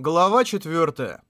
Глава 4.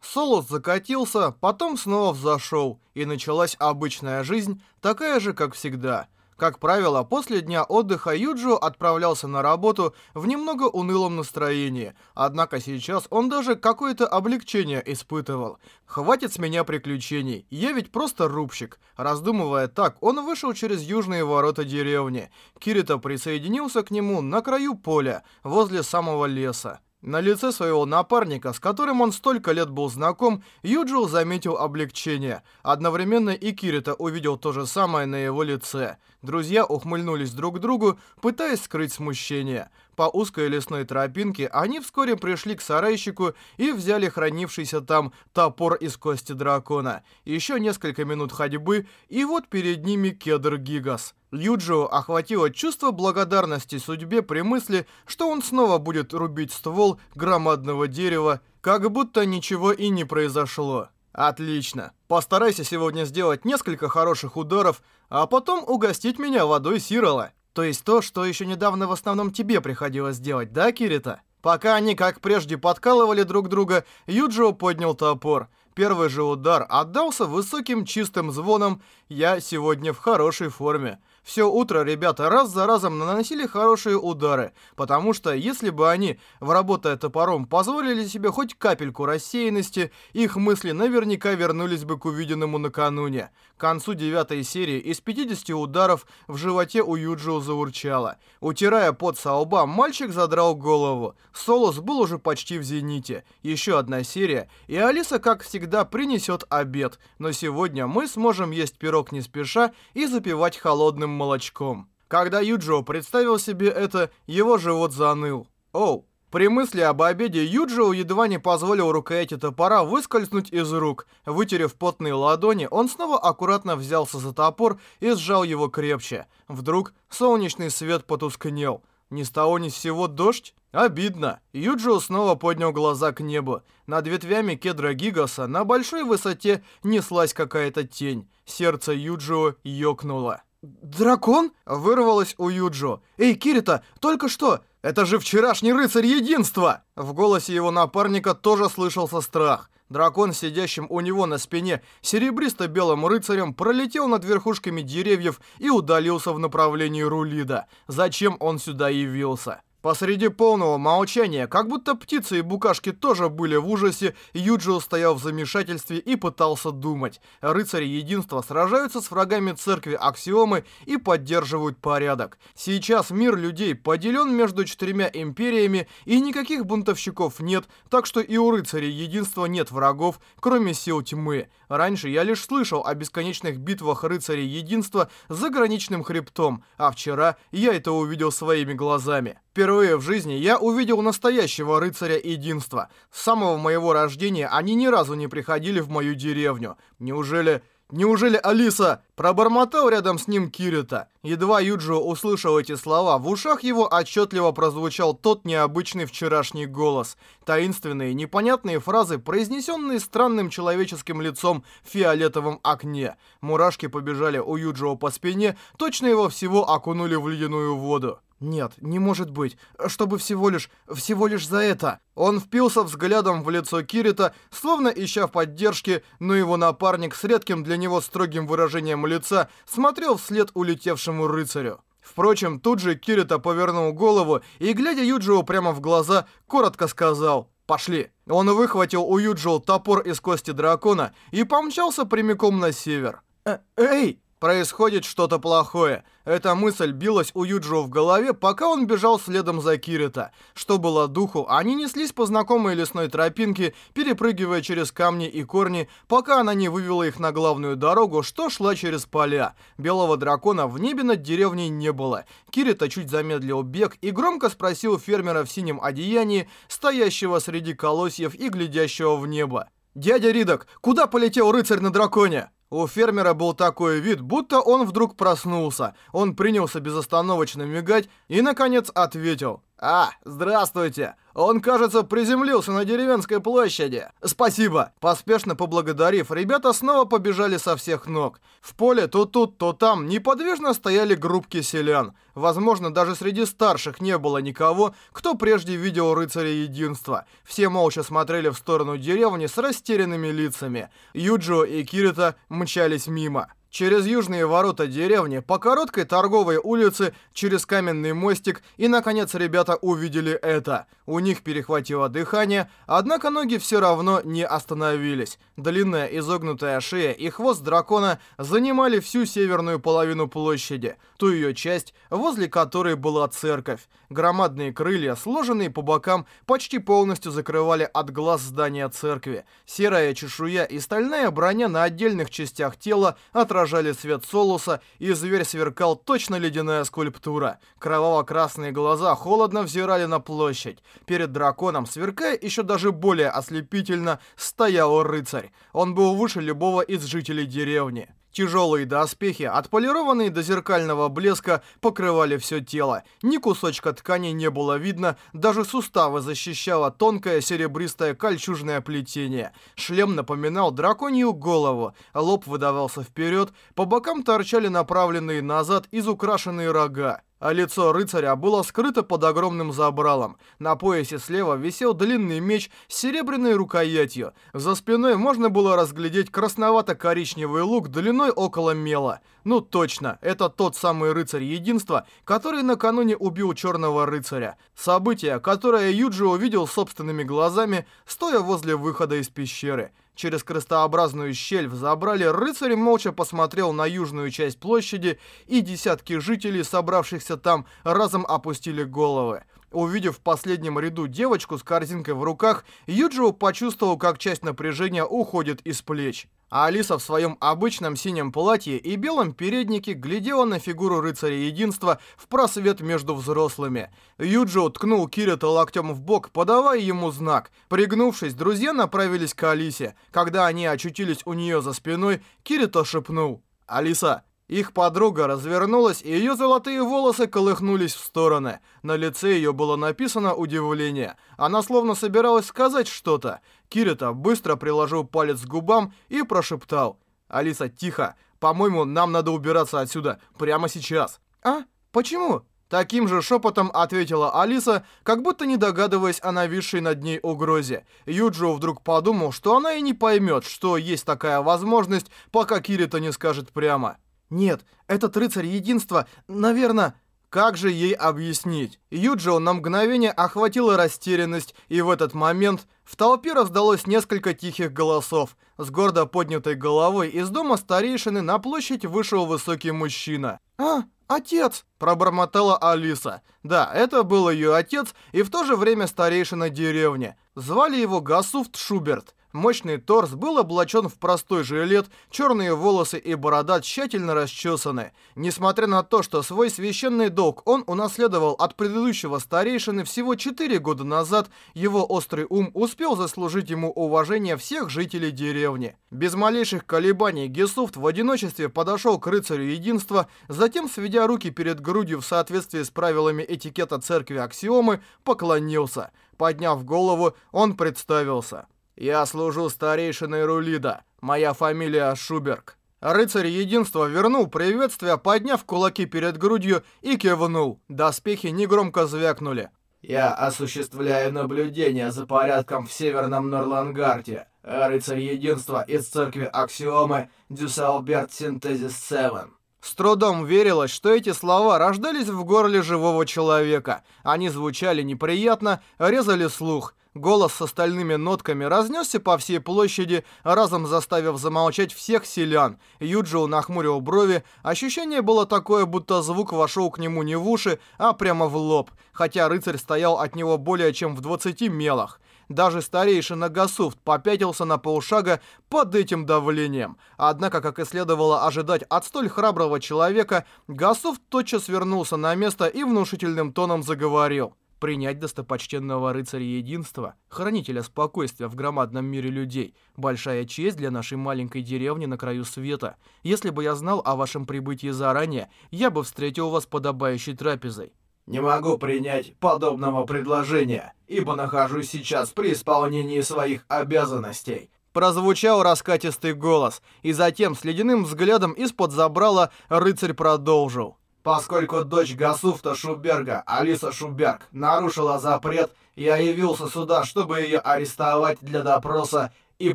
Солус закатился, потом снова взошел, и началась обычная жизнь, такая же, как всегда. Как правило, после дня отдыха Юджио отправлялся на работу в немного унылом настроении, однако сейчас он даже какое-то облегчение испытывал. «Хватит с меня приключений, я ведь просто рубщик». Раздумывая так, он вышел через южные ворота деревни. Кирита присоединился к нему на краю поля, возле самого леса. На лице своего напарника, с которым он столько лет был знаком, Юджио заметил облегчение. Одновременно и Кирита увидел то же самое на его лице. Друзья ухмыльнулись друг другу, пытаясь скрыть смущение. По узкой лесной тропинке они вскоре пришли к сарайщику и взяли хранившийся там топор из кости дракона. Еще несколько минут ходьбы, и вот перед ними кедр Гигас. Юджио охватило чувство благодарности судьбе при мысли, что он снова будет рубить ствол громадного дерева, как будто ничего и не произошло. Отлично. Постарайся сегодня сделать несколько хороших ударов, а потом угостить меня водой Сирола. То есть то, что еще недавно в основном тебе приходилось делать, да, Кирита? Пока они, как прежде, подкалывали друг друга, Юджио поднял топор. Первый же удар отдался высоким чистым звоном «Я сегодня в хорошей форме». Все утро ребята раз за разом наносили хорошие удары, потому что если бы они, работая топором, позволили себе хоть капельку рассеянности, их мысли наверняка вернулись бы к увиденному накануне. К концу девятой серии из 50 ударов в животе у Юджио заурчало. Утирая пот со лба, мальчик задрал голову. Солос был уже почти в зените. Еще одна серия, и Алиса, как всегда, принесет обед. Но сегодня мы сможем есть пирог не спеша и запивать холодным молочком. Когда Юджио представил себе это, его живот заныл. Оу. При мысли об обеде Юджио едва не позволил рукояти топора выскользнуть из рук. Вытерев потные ладони, он снова аккуратно взялся за топор и сжал его крепче. Вдруг солнечный свет потускнел. Ни с того ни с сего дождь? Обидно. Юджио снова поднял глаза к небу. Над ветвями кедра Гигаса на большой высоте неслась какая-то тень. Сердце Юджио ёкнуло. «Дракон?» — вырвалось у Юджо. «Эй, Кирита, только что! Это же вчерашний рыцарь единства!» В голосе его напарника тоже слышался страх. Дракон, сидящим у него на спине, серебристо-белым рыцарем, пролетел над верхушками деревьев и удалился в направлении Рулида. Зачем он сюда явился? Посреди полного молчания, как будто птицы и букашки тоже были в ужасе, Юджио стоял в замешательстве и пытался думать. Рыцари Единства сражаются с врагами церкви Аксиомы и поддерживают порядок. Сейчас мир людей поделен между четырьмя империями и никаких бунтовщиков нет, так что и у рыцарей Единства нет врагов, кроме сил тьмы. Раньше я лишь слышал о бесконечных битвах рыцарей Единства за граничным хребтом, а вчера я это увидел своими глазами. Впервые в жизни я увидел настоящего рыцаря единства. С самого моего рождения они ни разу не приходили в мою деревню. Неужели... Неужели Алиса пробормотал рядом с ним Кирита? Едва Юджио услышал эти слова, в ушах его отчетливо прозвучал тот необычный вчерашний голос. Таинственные, непонятные фразы, произнесенные странным человеческим лицом в фиолетовом окне. Мурашки побежали у Юджио по спине, точно его всего окунули в ледяную воду. Нет, не может быть, чтобы всего лишь, всего лишь за это. Он впился взглядом в лицо Кирита, словно ища поддержки, но его напарник с редким для него строгим выражением лица смотрел вслед улетевшему рыцарю. Впрочем, тут же Кирита повернул голову и, глядя Юджио прямо в глаза, коротко сказал «Пошли». Он выхватил у Юджио топор из кости дракона и помчался прямиком на север. «Э «Эй!» Происходит что-то плохое. Эта мысль билась у Юджио в голове, пока он бежал следом за Кирита. Что было духу, они неслись по знакомой лесной тропинке, перепрыгивая через камни и корни, пока она не вывела их на главную дорогу, что шла через поля. Белого дракона в небе над деревней не было. Кирита чуть замедлил бег и громко спросил фермера в синем одеянии, стоящего среди колосьев и глядящего в небо. «Дядя Ридок, куда полетел рыцарь на драконе?» У фермера был такой вид, будто он вдруг проснулся. Он принялся безостановочно мигать и, наконец, ответил. «А, здравствуйте! Он, кажется, приземлился на деревенской площади. Спасибо. Поспешно поблагодарив, ребята снова побежали со всех ног. В поле то тут, то там неподвижно стояли группки селян. Возможно, даже среди старших не было никого, кто прежде видел рыцаря единства. Все молча смотрели в сторону деревни с растерянными лицами. Юджио и Кирита мчались мимо. Через южные ворота деревни, по короткой торговой улице, через каменный мостик, и, наконец, ребята увидели это. У них перехватило дыхание, однако ноги все равно не остановились. Длинная изогнутая шея и хвост дракона занимали всю северную половину площади, ту ее часть, возле которой была церковь. Громадные крылья, сложенные по бокам, почти полностью закрывали от глаз здания церкви. Серая чешуя и стальная броня на отдельных частях тела отражали свет Солуса, и зверь сверкал точно ледяная скульптура. Кроваво-красные глаза холодно взирали на площадь. Перед драконом, сверкая еще даже более ослепительно, стоял рыцарь. Он был выше любого из жителей деревни. Тяжелые доспехи, отполированные до зеркального блеска, покрывали все тело. Ни кусочка ткани не было видно, даже суставы защищало тонкое серебристое кольчужное плетение. Шлем напоминал драконью голову, лоб выдавался вперед, по бокам торчали направленные назад изукрашенные рога а лицо рыцаря было скрыто под огромным забралом. На поясе слева висел длинный меч с серебряной рукоятью. За спиной можно было разглядеть красновато-коричневый лук длиной около мела. Ну точно, это тот самый рыцарь единства, который накануне убил черного рыцаря. Событие, которое Юджи увидел собственными глазами, стоя возле выхода из пещеры. Через крестообразную щель в забрале рыцарь молча посмотрел на южную часть площади, и десятки жителей, собравшихся там, разом опустили головы. Увидев в последнем ряду девочку с корзинкой в руках, Юджио почувствовал, как часть напряжения уходит из плеч. А Алиса в своем обычном синем платье и белом переднике глядела на фигуру рыцаря единства в просвет между взрослыми. Юджио ткнул Кирита локтем в бок, подавая ему знак. Пригнувшись, друзья направились к Алисе. Когда они очутились у нее за спиной, Кирита шепнул. «Алиса, их подруга развернулась, и ее золотые волосы колыхнулись в стороны. На лице ее было написано удивление. Она словно собиралась сказать что-то. Кирита быстро приложил палец к губам и прошептал. «Алиса, тихо. По-моему, нам надо убираться отсюда. Прямо сейчас». «А? Почему?» Таким же шепотом ответила Алиса, как будто не догадываясь о нависшей над ней угрозе. Юджио вдруг подумал, что она и не поймет, что есть такая возможность, пока Кирита не скажет прямо. Нет, этот рыцарь единства, наверное... Как же ей объяснить? Юджио на мгновение охватила растерянность, и в этот момент в толпе раздалось несколько тихих голосов. С гордо поднятой головой из дома старейшины на площадь вышел высокий мужчина. «А, отец!» – пробормотала Алиса. Да, это был ее отец и в то же время старейшина деревни. Звали его Гасуфт Шуберт. Мощный торс был облачен в простой жилет, черные волосы и борода тщательно расчесаны. Несмотря на то, что свой священный долг он унаследовал от предыдущего старейшины всего 4 года назад, его острый ум успел заслужить ему уважение всех жителей деревни. Без малейших колебаний Гесуфт в одиночестве подошел к рыцарю единства, затем, сведя руки перед грудью в соответствии с правилами этикета церкви Аксиомы, поклонился. Подняв голову, он представился. «Я служу старейшиной Рулида. Моя фамилия Шуберг». Рыцарь Единства вернул приветствие, подняв кулаки перед грудью и кивнул. Доспехи негромко звякнули. «Я осуществляю наблюдение за порядком в Северном Норлангарте. Рыцарь Единства из церкви Аксиомы Дюсалберт Синтезис 7». С трудом верилось, что эти слова рождались в горле живого человека. Они звучали неприятно, резали слух. Голос со стальными нотками разнесся по всей площади, разом заставив замолчать всех селян. Юджио нахмурил брови. Ощущение было такое, будто звук вошел к нему не в уши, а прямо в лоб, хотя рыцарь стоял от него более чем в 20 мелах. Даже старейшина Гасуфт попятился на полшага под этим давлением. Однако, как и следовало ожидать от столь храброго человека, Гасуфт тотчас вернулся на место и внушительным тоном заговорил. Принять достопочтенного рыцаря единства, хранителя спокойствия в громадном мире людей, большая честь для нашей маленькой деревни на краю света. Если бы я знал о вашем прибытии заранее, я бы встретил вас подобающей трапезой. Не могу принять подобного предложения, ибо нахожусь сейчас при исполнении своих обязанностей. Прозвучал раскатистый голос, и затем с ледяным взглядом из-под забрала рыцарь продолжил. Поскольку дочь Гасуфта Шуберга, Алиса Шуберг, нарушила запрет, я явился сюда, чтобы ее арестовать для допроса и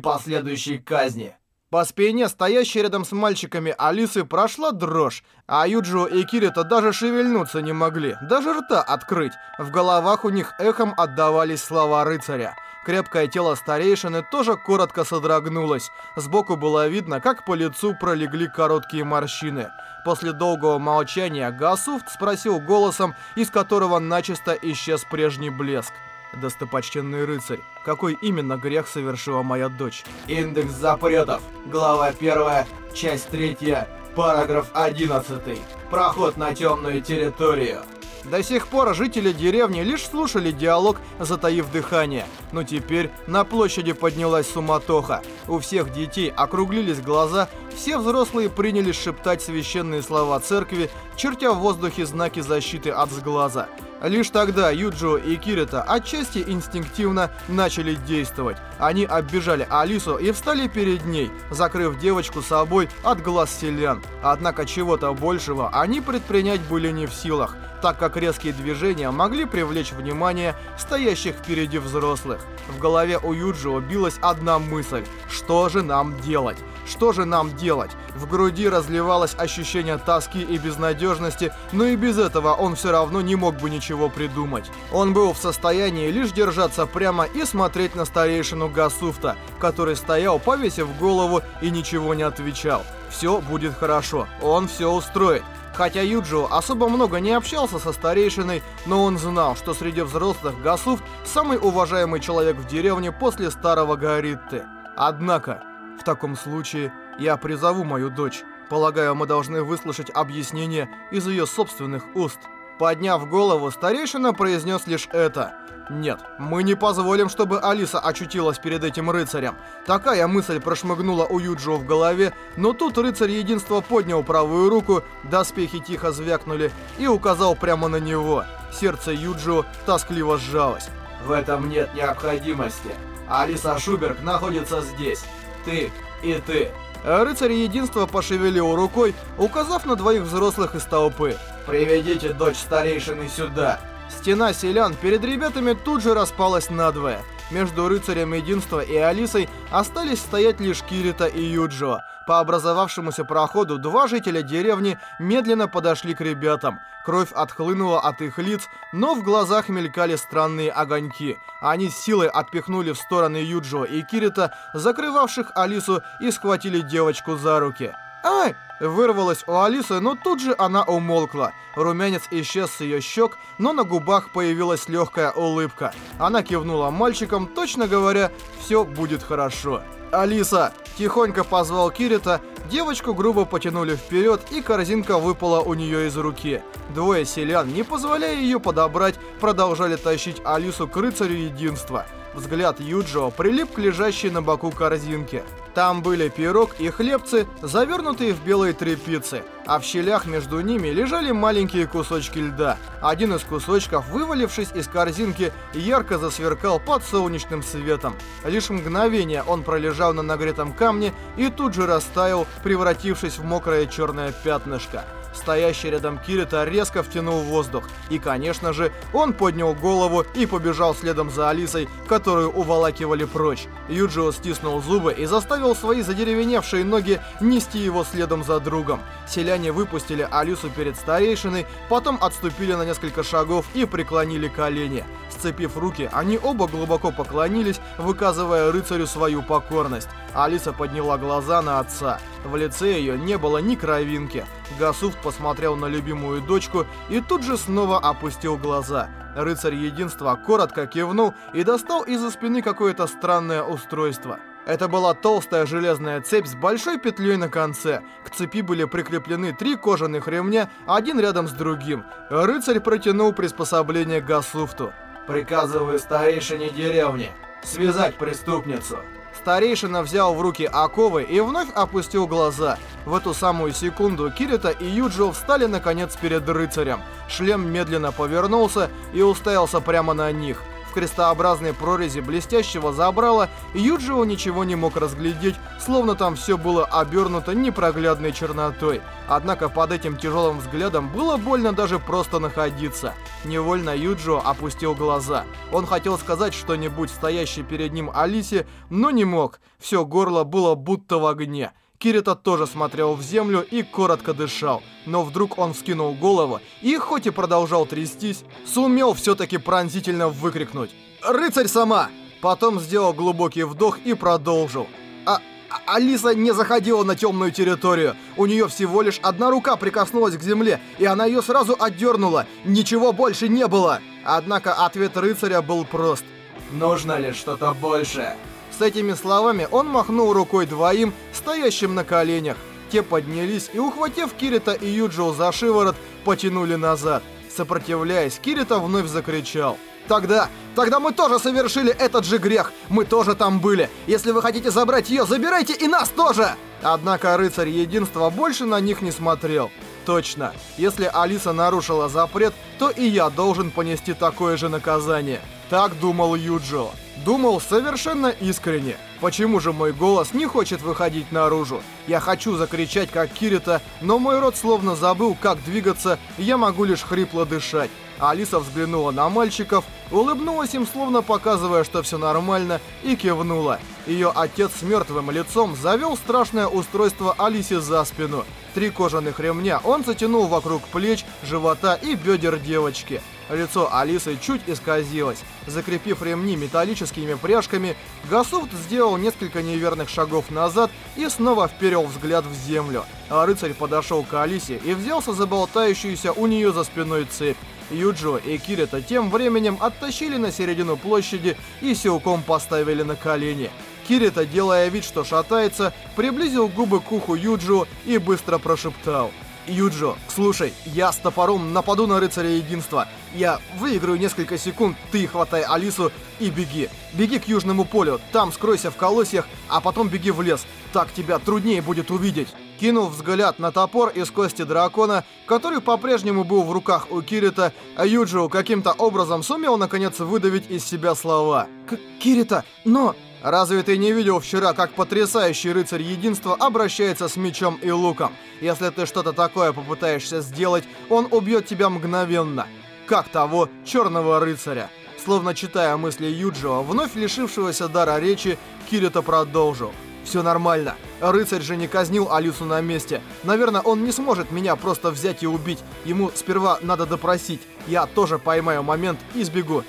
последующей казни. По спине, стоящей рядом с мальчиками Алисы, прошла дрожь, а Юджио и Кирита даже шевельнуться не могли, даже рта открыть. В головах у них эхом отдавались слова рыцаря. Крепкое тело старейшины тоже коротко содрогнулось. Сбоку было видно, как по лицу пролегли короткие морщины. После долгого молчания Гасуфт спросил голосом, из которого начисто исчез прежний блеск. Достопочтенный рыцарь, какой именно грех совершила моя дочь? Индекс запретов. Глава 1, часть 3, параграф 11. Проход на темную территорию. До сих пор жители деревни лишь слушали диалог, затаив дыхание. Но теперь на площади поднялась суматоха. У всех детей округлились глаза, все взрослые принялись шептать священные слова церкви, чертя в воздухе знаки защиты от сглаза. Лишь тогда Юджо и Кирита отчасти инстинктивно начали действовать. Они оббежали Алису и встали перед ней, закрыв девочку собой от глаз селян. Однако чего-то большего они предпринять были не в силах так как резкие движения могли привлечь внимание стоящих впереди взрослых. В голове у Юджио билась одна мысль – что же нам делать? Что же нам делать? В груди разливалось ощущение тоски и безнадежности, но и без этого он все равно не мог бы ничего придумать. Он был в состоянии лишь держаться прямо и смотреть на старейшину Гасуфта, который стоял, повесив голову и ничего не отвечал. Все будет хорошо, он все устроит. Хотя Юджио особо много не общался со старейшиной, но он знал, что среди взрослых Гасуфт самый уважаемый человек в деревне после старого Гаритты. Однако, в таком случае я призову мою дочь. Полагаю, мы должны выслушать объяснение из ее собственных уст. Подняв голову, старейшина произнес лишь это. Нет, мы не позволим, чтобы Алиса очутилась перед этим рыцарем. Такая мысль прошмыгнула у Юджио в голове, но тут рыцарь единства поднял правую руку, доспехи тихо звякнули и указал прямо на него. Сердце Юджио тоскливо сжалось. В этом нет необходимости. Алиса Шуберг находится здесь. Ты и ты. Рыцарь единства пошевелил рукой, указав на двоих взрослых из толпы. «Приведите дочь старейшины сюда!» Стена селян перед ребятами тут же распалась надвое. Между рыцарем единства и Алисой остались стоять лишь Кирита и Юджо. По образовавшемуся проходу два жителя деревни медленно подошли к ребятам. Кровь отхлынула от их лиц, но в глазах мелькали странные огоньки. Они с силой отпихнули в стороны Юджо и Кирита, закрывавших Алису, и схватили девочку за руки. «Ай!» Вырвалась у Алисы, но тут же она умолкла. Румянец исчез с ее щек, но на губах появилась легкая улыбка. Она кивнула мальчикам, точно говоря, все будет хорошо. «Алиса!» – тихонько позвал Кирита, девочку грубо потянули вперед, и корзинка выпала у нее из руки. Двое селян, не позволяя ее подобрать, продолжали тащить Алису к рыцарю единства. Взгляд Юджио прилип к лежащей на боку корзинке. Там были пирог и хлебцы, завернутые в белые тряпицы, а в щелях между ними лежали маленькие кусочки льда. Один из кусочков, вывалившись из корзинки, ярко засверкал под солнечным светом. Лишь мгновение он пролежал на нагретом камне и тут же растаял, превратившись в мокрое черное пятнышко. Стоящий рядом Кирита резко втянул воздух. И, конечно же, он поднял голову и побежал следом за Алисой, которую уволакивали прочь. Юджио стиснул зубы и заставил свои задеревеневшие ноги нести его следом за другом. Селяне выпустили Алису перед старейшиной, потом отступили на несколько шагов и преклонили колени. Сцепив руки, они оба глубоко поклонились, выказывая рыцарю свою покорность. Алиса подняла глаза на отца. В лице ее не было ни кровинки. Гасуфт посмотрел на любимую дочку и тут же снова опустил глаза. Рыцарь единства коротко кивнул и достал из-за спины какое-то странное устройство. Это была толстая железная цепь с большой петлей на конце. К цепи были прикреплены три кожаных ремня, один рядом с другим. Рыцарь протянул приспособление Гасуфту. «Приказываю старейшине деревни связать преступницу». Старейшина взял в руки оковы и вновь опустил глаза. В эту самую секунду Кирита и Юджио встали наконец перед рыцарем. Шлем медленно повернулся и уставился прямо на них. В крестообразной прорези блестящего забрала Юджио ничего не мог разглядеть, словно там все было обернуто непроглядной чернотой. Однако под этим тяжелым взглядом было больно даже просто находиться. Невольно Юджио опустил глаза. Он хотел сказать что-нибудь стоящей перед ним Алисе, но не мог. Все горло было будто в огне. Кирита тоже смотрел в землю и коротко дышал. Но вдруг он вскинул голову и, хоть и продолжал трястись, сумел все-таки пронзительно выкрикнуть «Рыцарь сама!» Потом сделал глубокий вдох и продолжил. А, а Алиса не заходила на темную территорию. У нее всего лишь одна рука прикоснулась к земле, и она ее сразу отдернула. Ничего больше не было. Однако ответ рыцаря был прост. «Нужно ли что-то большее?» С этими словами он махнул рукой двоим, стоящим на коленях. Те поднялись и, ухватив Кирита и Юджио за шиворот, потянули назад. Сопротивляясь, Кирита вновь закричал. «Тогда, тогда мы тоже совершили этот же грех! Мы тоже там были! Если вы хотите забрать ее, забирайте и нас тоже!» Однако рыцарь единства больше на них не смотрел. Точно, если Алиса нарушила запрет, то и я должен понести такое же наказание. Так думал Юджио. Думал совершенно искренне. Почему же мой голос не хочет выходить наружу? Я хочу закричать, как Кирита, но мой рот словно забыл, как двигаться, я могу лишь хрипло дышать. Алиса взглянула на мальчиков, улыбнулась им, словно показывая, что все нормально, и кивнула. Ее отец с мертвым лицом завел страшное устройство Алисе за спину. Три кожаных ремня он затянул вокруг плеч, живота и бедер девочки. Лицо Алисы чуть исказилось. Закрепив ремни металлическими пряжками, Гасуфт сделал несколько неверных шагов назад и снова вперил взгляд в землю. А рыцарь подошел к Алисе и взялся за болтающуюся у нее за спиной цепь. Юджо и Кирита тем временем оттащили на середину площади и силком поставили на колени. Кирита, делая вид, что шатается, приблизил губы к уху Юджо и быстро прошептал. «Юджо, слушай, я с топором нападу на рыцаря единства. Я выиграю несколько секунд, ты хватай Алису и беги. Беги к южному полю, там скройся в колосьях, а потом беги в лес. Так тебя труднее будет увидеть». Кинув взгляд на топор из кости дракона, который по-прежнему был в руках у Кирита, Юджио каким-то образом сумел наконец выдавить из себя слова. К «Кирита, но...» Разве ты не видел вчера, как потрясающий рыцарь единства обращается с мечом и луком? Если ты что-то такое попытаешься сделать, он убьет тебя мгновенно. Как того черного рыцаря. Словно читая мысли Юджио, вновь лишившегося дара речи, Кирита продолжил. Все нормально. Рыцарь же не казнил Алису на месте. Наверное, он не сможет меня просто взять и убить. Ему сперва надо допросить. Я тоже поймаю момент и сбегу.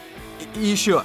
И, и еще.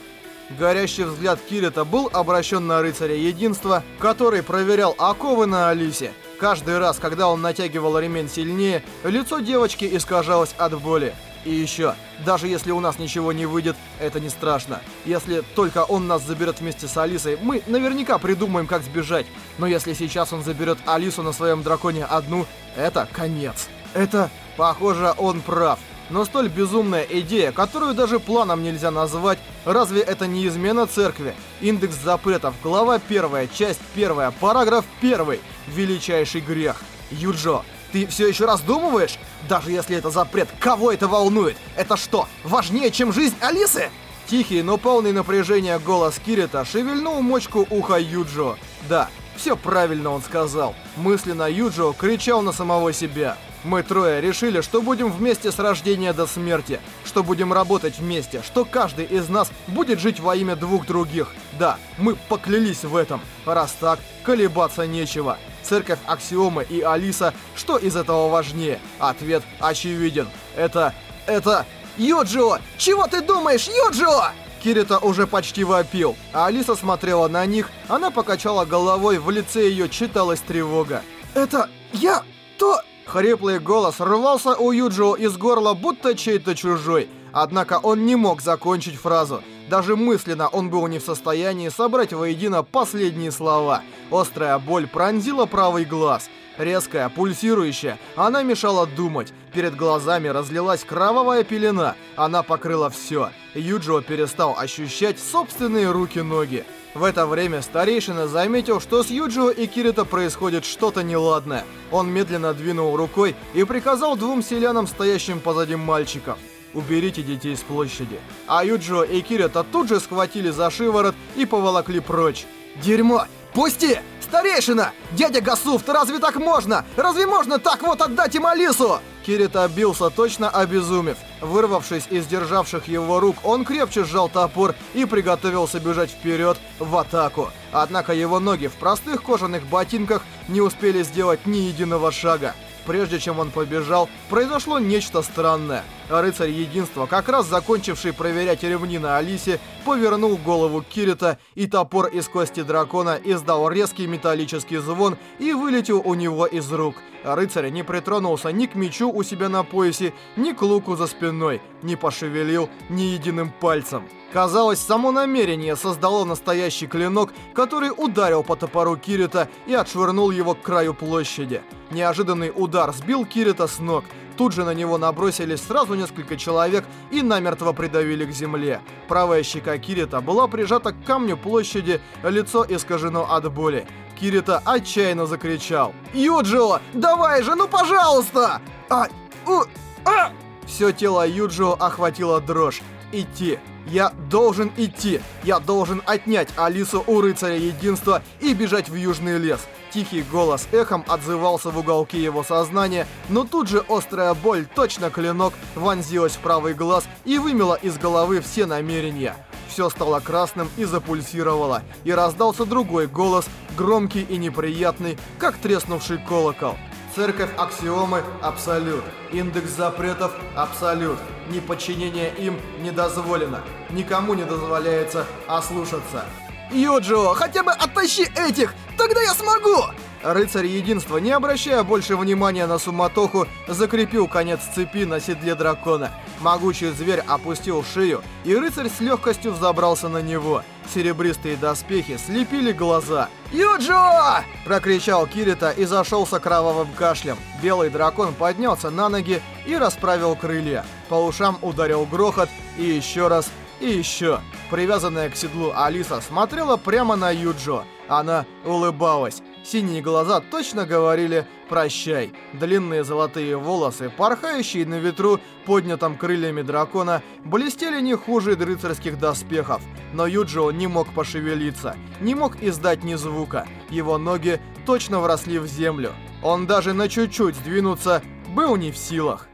Горящий взгляд Кирита был обращен на рыцаря единства, который проверял оковы на Алисе. Каждый раз, когда он натягивал ремень сильнее, лицо девочки искажалось от боли. И еще, даже если у нас ничего не выйдет, это не страшно. Если только он нас заберет вместе с Алисой, мы наверняка придумаем, как сбежать. Но если сейчас он заберет Алису на своем драконе одну, это конец. Это, похоже, он прав. Но столь безумная идея, которую даже планом нельзя назвать, разве это не измена церкви? Индекс запретов, глава 1, часть 1, параграф 1. Величайший грех. Юджо, ты все еще раздумываешь? Даже если это запрет, кого это волнует? Это что, важнее, чем жизнь Алисы? Тихий, но полный напряжения голос Кирита шевельнул мочку уха Юджо. Да, все правильно он сказал. Мысленно Юджо кричал на самого себя. Мы трое решили, что будем вместе с рождения до смерти, что будем работать вместе, что каждый из нас будет жить во имя двух других. Да, мы поклялись в этом. Раз так, колебаться нечего. Церковь Аксиомы и Алиса, что из этого важнее? Ответ очевиден. Это... это... Юджио! Чего ты думаешь, Юджио? Кирита уже почти вопил, а Алиса смотрела на них, она покачала головой, в лице ее читалась тревога. «Это... я... то...» Хриплый голос рвался у Юджио из горла, будто чей-то чужой. Однако он не мог закончить фразу. Даже мысленно он был не в состоянии собрать воедино последние слова. Острая боль пронзила правый глаз. Резкая, пульсирующая, она мешала думать. Перед глазами разлилась кровавая пелена. Она покрыла все. Юджио перестал ощущать собственные руки-ноги. В это время старейшина заметил, что с Юджио и Кирита происходит что-то неладное. Он медленно двинул рукой и приказал двум селянам, стоящим позади мальчиков. «Уберите детей с площади». А Юджио и Кирита тут же схватили за шиворот и поволокли прочь. «Дерьмо! Пусти! Старейшина! Дядя Гасуф, разве так можно? Разве можно так вот отдать им Алису?» Кирита бился, точно обезумев. Вырвавшись из державших его рук, он крепче сжал топор и приготовился бежать вперед в атаку. Однако его ноги в простых кожаных ботинках не успели сделать ни единого шага. Прежде чем он побежал, произошло нечто странное. Рыцарь Единства, как раз закончивший проверять ремни на Алисе, повернул голову Кирита, и топор из кости дракона издал резкий металлический звон и вылетел у него из рук. Рыцарь не притронулся ни к мечу у себя на поясе, ни к луку за спиной, не пошевелил ни единым пальцем. Казалось, само намерение создало настоящий клинок, который ударил по топору Кирита и отшвырнул его к краю площади. Неожиданный удар сбил Кирита с ног. Тут же на него набросились сразу несколько человек и намертво придавили к земле. Правая щека Кирита была прижата к камню площади, лицо искажено от боли. Кирита отчаянно закричал. «Юджио, давай же, ну пожалуйста!» «А! У! А!» Все тело Юджио охватило дрожь. Идти. Я должен идти. Я должен отнять Алису у Рыцаря Единства и бежать в Южный лес. Тихий голос эхом отзывался в уголке его сознания, но тут же острая боль, точно клинок, вонзилась в правый глаз и вымела из головы все намерения. Все стало красным и запульсировало, и раздался другой голос, громкий и неприятный, как треснувший колокол. Церковь аксиомы – абсолют. Индекс запретов – абсолют. Неподчинение им не дозволено. Никому не дозволяется ослушаться. Юджио, хотя бы оттащи этих! Тогда я смогу! Рыцарь Единства, не обращая больше внимания на суматоху, закрепил конец цепи на седле дракона. Могучий зверь опустил шею, и рыцарь с легкостью взобрался на него. Серебристые доспехи слепили глаза. «Юджо!» – прокричал Кирита и зашелся кровавым кашлем. Белый дракон поднялся на ноги и расправил крылья. По ушам ударил грохот, и еще раз, и еще. Привязанная к седлу Алиса смотрела прямо на Юджо. Она улыбалась. Синие глаза точно говорили «прощай». Длинные золотые волосы, порхающие на ветру, поднятом крыльями дракона, блестели не хуже рыцарских доспехов. Но Юджио не мог пошевелиться, не мог издать ни звука. Его ноги точно вросли в землю. Он даже на чуть-чуть сдвинуться был не в силах.